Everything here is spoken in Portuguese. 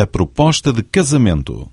a proposta de casamento.